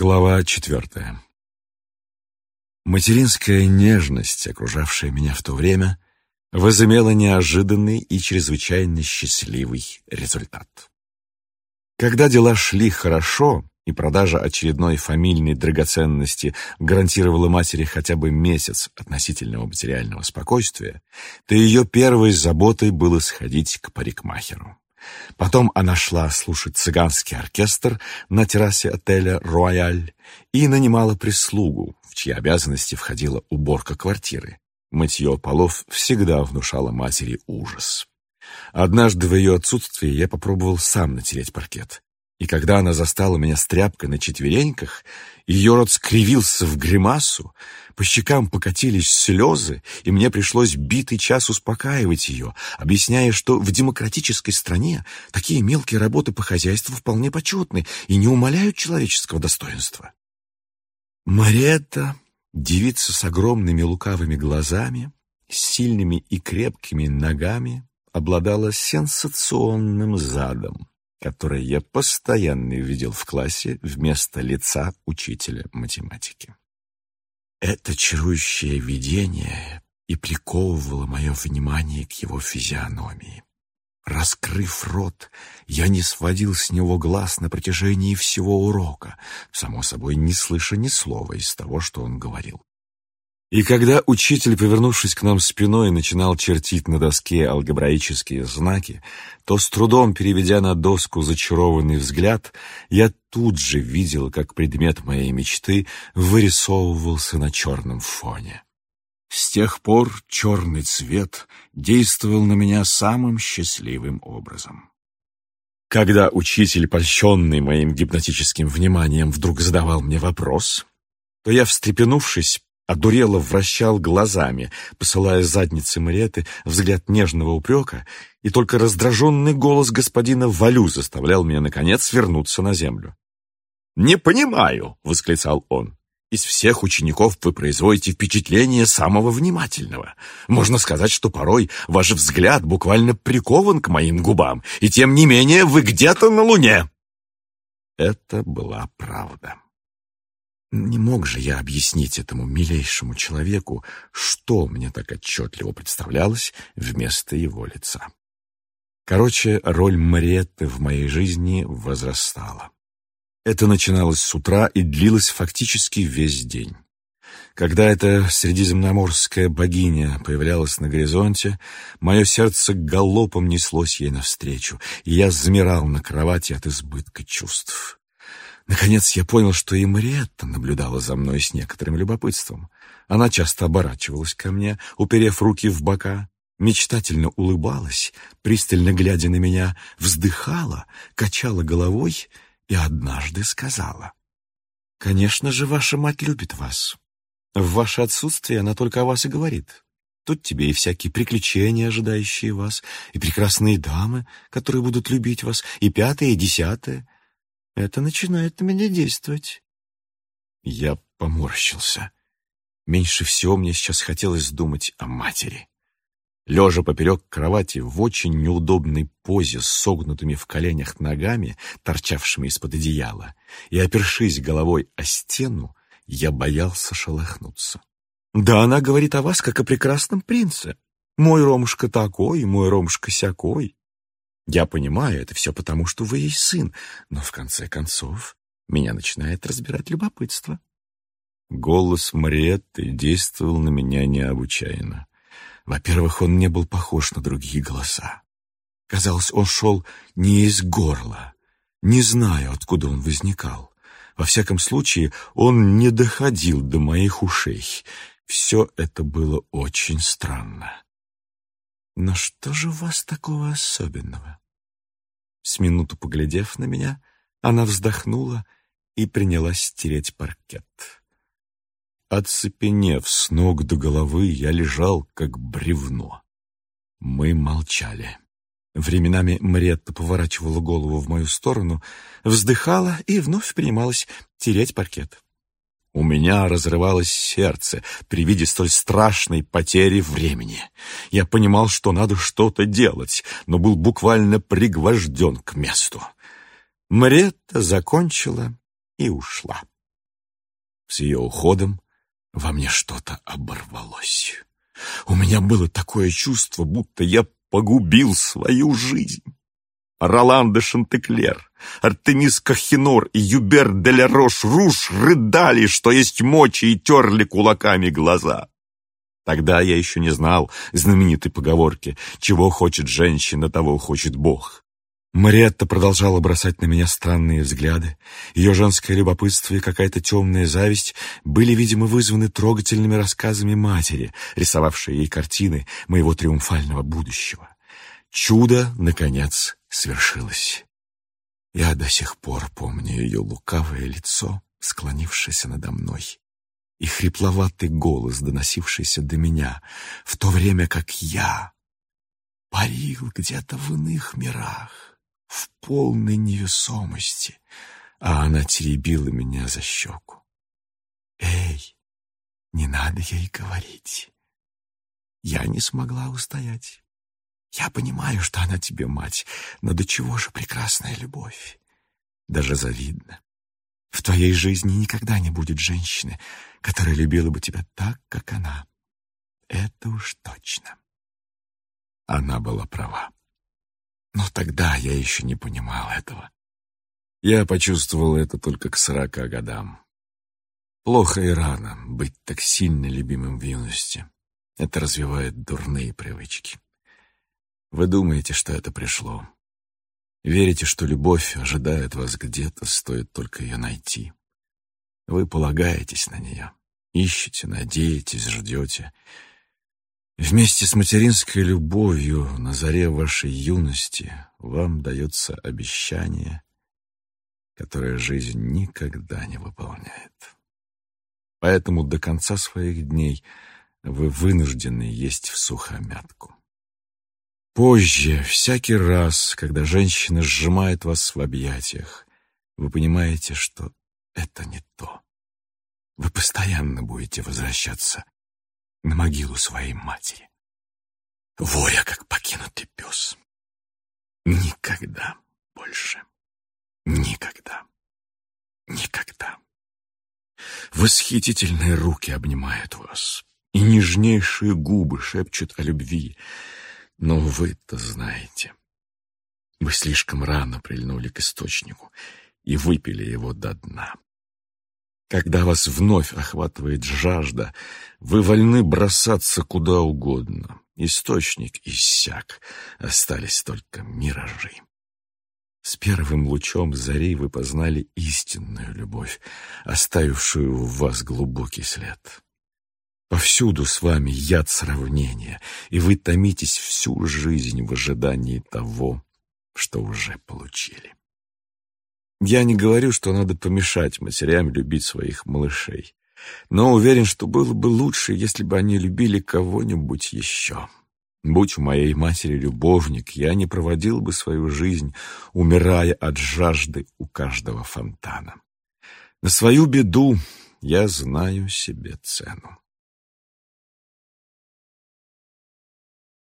Глава четвертая. Материнская нежность, окружавшая меня в то время, возымела неожиданный и чрезвычайно счастливый результат. Когда дела шли хорошо, и продажа очередной фамильной драгоценности гарантировала матери хотя бы месяц относительного материального спокойствия, то ее первой заботой было сходить к парикмахеру. Потом она шла слушать цыганский оркестр на террасе отеля «Рояль» и нанимала прислугу, в чьи обязанности входила уборка квартиры. Мытье полов всегда внушало матери ужас. Однажды в ее отсутствие я попробовал сам натереть паркет. И когда она застала меня с тряпкой на четвереньках, ее рот скривился в гримасу, по щекам покатились слезы, и мне пришлось битый час успокаивать ее, объясняя, что в демократической стране такие мелкие работы по хозяйству вполне почетны и не умаляют человеческого достоинства. Мариетта, девица с огромными лукавыми глазами, с сильными и крепкими ногами, обладала сенсационным задом которое я постоянно видел в классе вместо лица учителя математики. Это чарующее видение и приковывало мое внимание к его физиономии. Раскрыв рот, я не сводил с него глаз на протяжении всего урока, само собой не слыша ни слова из того, что он говорил. И когда учитель, повернувшись к нам спиной, начинал чертить на доске алгебраические знаки, то с трудом переведя на доску зачарованный взгляд, я тут же видел, как предмет моей мечты вырисовывался на черном фоне. С тех пор черный цвет действовал на меня самым счастливым образом. Когда учитель, польщенный моим гипнотическим вниманием, вдруг задавал мне вопрос, то я, встрепенувшись, одурело вращал глазами, посылая заднице Мариэты взгляд нежного упрека, и только раздраженный голос господина Валю заставлял меня, наконец, вернуться на землю. «Не понимаю!» — восклицал он. «Из всех учеников вы производите впечатление самого внимательного. Можно сказать, что порой ваш взгляд буквально прикован к моим губам, и тем не менее вы где-то на Луне!» Это была правда. Не мог же я объяснить этому милейшему человеку, что мне так отчетливо представлялось вместо его лица. Короче, роль Мариетты в моей жизни возрастала. Это начиналось с утра и длилось фактически весь день. Когда эта средиземноморская богиня появлялась на горизонте, мое сердце галопом неслось ей навстречу, и я замирал на кровати от избытка чувств. Наконец я понял, что и Мариетта наблюдала за мной с некоторым любопытством. Она часто оборачивалась ко мне, уперев руки в бока, мечтательно улыбалась, пристально глядя на меня, вздыхала, качала головой и однажды сказала. «Конечно же, ваша мать любит вас. В ваше отсутствие она только о вас и говорит. Тут тебе и всякие приключения, ожидающие вас, и прекрасные дамы, которые будут любить вас, и пятое, и десятое — это начинает на меня действовать. Я поморщился. Меньше всего мне сейчас хотелось думать о матери. Лежа поперек кровати в очень неудобной позе с согнутыми в коленях ногами, торчавшими из-под одеяла, и опершись головой о стену, я боялся шелохнуться. «Да она говорит о вас, как о прекрасном принце. Мой Ромушка такой, мой Ромушка сякой. Я понимаю, это все потому, что вы есть сын, но в конце концов меня начинает разбирать любопытство. Голос Мариетты действовал на меня необычайно. Во-первых, он не был похож на другие голоса. Казалось, он шел не из горла. Не знаю, откуда он возникал. Во всяком случае, он не доходил до моих ушей. Все это было очень странно. Но что же у вас такого особенного? С минуту поглядев на меня, она вздохнула и принялась стереть паркет. Оцепенев с ног до головы, я лежал, как бревно. Мы молчали. Временами Мариетта поворачивала голову в мою сторону, вздыхала и вновь принималась тереть паркет. У меня разрывалось сердце при виде столь страшной потери времени. Я понимал, что надо что-то делать, но был буквально пригвожден к месту. Маретта закончила и ушла. С ее уходом во мне что-то оборвалось. У меня было такое чувство, будто я погубил свою жизнь. Ролан де Шантеклер, Артемис Кахинор и Юбер де ля Рош-Руш рыдали, что есть мочи, и терли кулаками глаза. Тогда я еще не знал знаменитой поговорки «Чего хочет женщина, того хочет Бог». Мариетта продолжала бросать на меня странные взгляды. Ее женское любопытство и какая-то темная зависть были, видимо, вызваны трогательными рассказами матери, рисовавшей ей картины моего триумфального будущего. Чудо, наконец, свершилось. Я до сих пор помню ее лукавое лицо, склонившееся надо мной, и хрипловатый голос, доносившийся до меня, в то время как я парил где-то в иных мирах в полной невесомости, а она теребила меня за щеку. «Эй, не надо ей говорить!» Я не смогла устоять. Я понимаю, что она тебе мать, но до чего же прекрасная любовь? Даже завидно. В твоей жизни никогда не будет женщины, которая любила бы тебя так, как она. Это уж точно. Она была права. Но тогда я еще не понимал этого. Я почувствовал это только к сорока годам. Плохо и рано быть так сильно любимым в юности. Это развивает дурные привычки. Вы думаете, что это пришло. Верите, что любовь ожидает вас где-то, стоит только ее найти. Вы полагаетесь на нее, ищете, надеетесь, ждете — Вместе с материнской любовью на заре вашей юности вам дается обещание, которое жизнь никогда не выполняет. Поэтому до конца своих дней вы вынуждены есть в сухомятку. Позже, всякий раз, когда женщина сжимает вас в объятиях, вы понимаете, что это не то. Вы постоянно будете возвращаться на могилу своей матери. Воя, как покинутый пес. Никогда больше. Никогда. Никогда. Восхитительные руки обнимают вас, и нежнейшие губы шепчут о любви. Но вы-то знаете. Вы слишком рано прильнули к источнику и выпили его до дна. Когда вас вновь охватывает жажда, вы вольны бросаться куда угодно. Источник иссяк, остались только миражи. С первым лучом зари вы познали истинную любовь, оставившую в вас глубокий след. Повсюду с вами яд сравнения, и вы томитесь всю жизнь в ожидании того, что уже получили. Я не говорю, что надо помешать матерям любить своих малышей, но уверен, что было бы лучше, если бы они любили кого-нибудь еще. Будь у моей матери любовник, я не проводил бы свою жизнь, умирая от жажды у каждого фонтана. На свою беду я знаю себе цену.